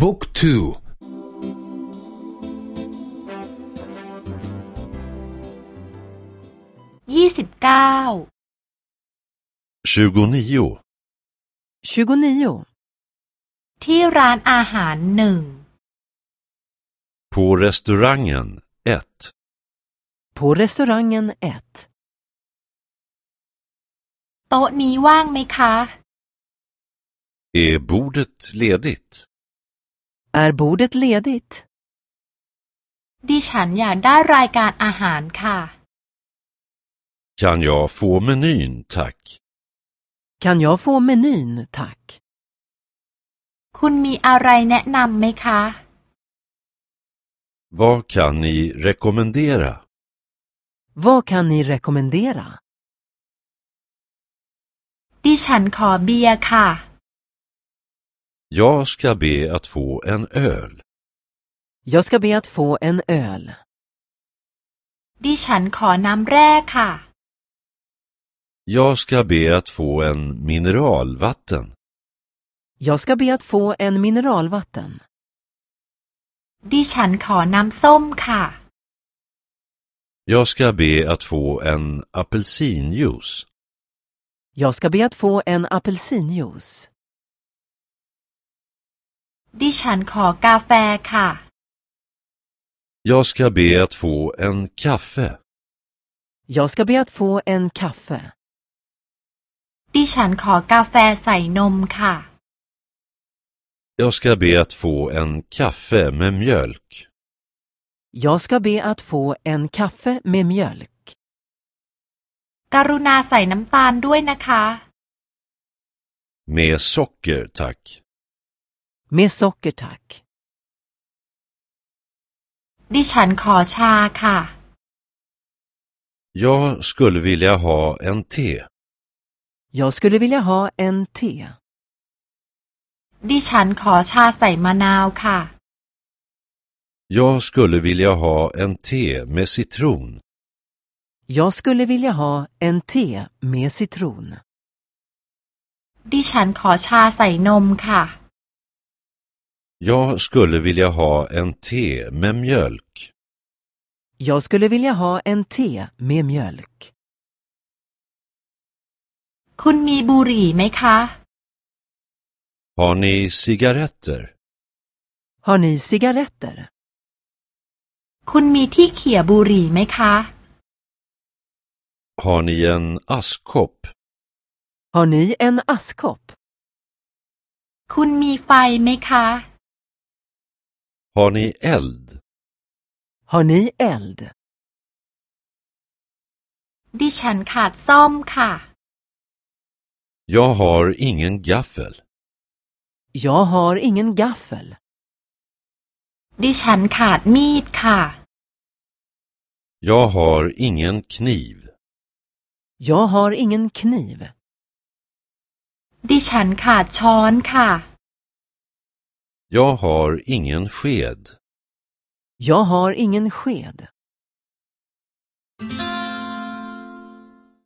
บุ๊กทูยี่สิบเก้า tjugonio, 29. ที่ร้านอาหารหนึ่ง på restaurangen 1. På restaurangen 1. โต๊ะนี้ว่างไหมคะ Är bordet ledigt? Är bordet ledigt? ดิฉันอยากได้รายการอาหารค่ะ Kan jag få menyn, tack? Kan jag få menyn, tack? คุณมีอะไรแนะนำไหมคะ Vad kan ni rekommendera? Vad kan ni rekommendera? ดิฉันขอเบียร์ค่ะ Jag ska be att få en öl. Jag ska be att få en öl. ดิฉันขอน้ำแร่ค่ะ Jag ska be att få en mineralvatten. Jag ska be att få en mineralvatten. ดิฉันขอน้ำส้มค่ะ Jag ska be att få en apelsinjuice. Jag ska be att få en apelsinjuice. ดิฉันขอกาแฟค่ะ Jag ska be att få en kaffe. Jag ska be att få en kaffe. ดิฉันขอกาแฟใส่นมค่ะ Jag ska be att få en kaffe med mjölk. Jag ska be att få en kaffe med mjölk. กรุณาใส่น้ำตาลด้วยนะคะ Med socker, tack. Med socker, tack. ดิฉันขอชาค่ะ Jag skulle vilja ha en te. Jag skulle vilja ha en te. ดิฉันขอชาใส่มะนาวค่ะ Jag skulle vilja ha en te med citron. Jag skulle vilja ha en te med citron. ดิฉันขอชาใส่นมค่ะ Jag skulle vilja ha en te med mjölk. Jag skulle vilja ha en te med mjölk. คุณมีบุหรี่ไหมคะ Har ni cigaretter? Har ni cigaretter? คุณมีที่เขี่ยบุหรี่ไหมคะ Har ni en askkopp? Har ni en askkopp? คุณมีไฟไหมคะ Har ni eld? Har ni eld? ดิฉันขาดซ่อมค่ะ Jag har ingen gaffel. Jag har ingen gaffel. ดิฉันขาดมีดค่ะ Jag har ingen kniv. Jag har ingen kniv. ดิฉันขาดช้อนค่ะ jag har ingen sked. Jag har ingen sked.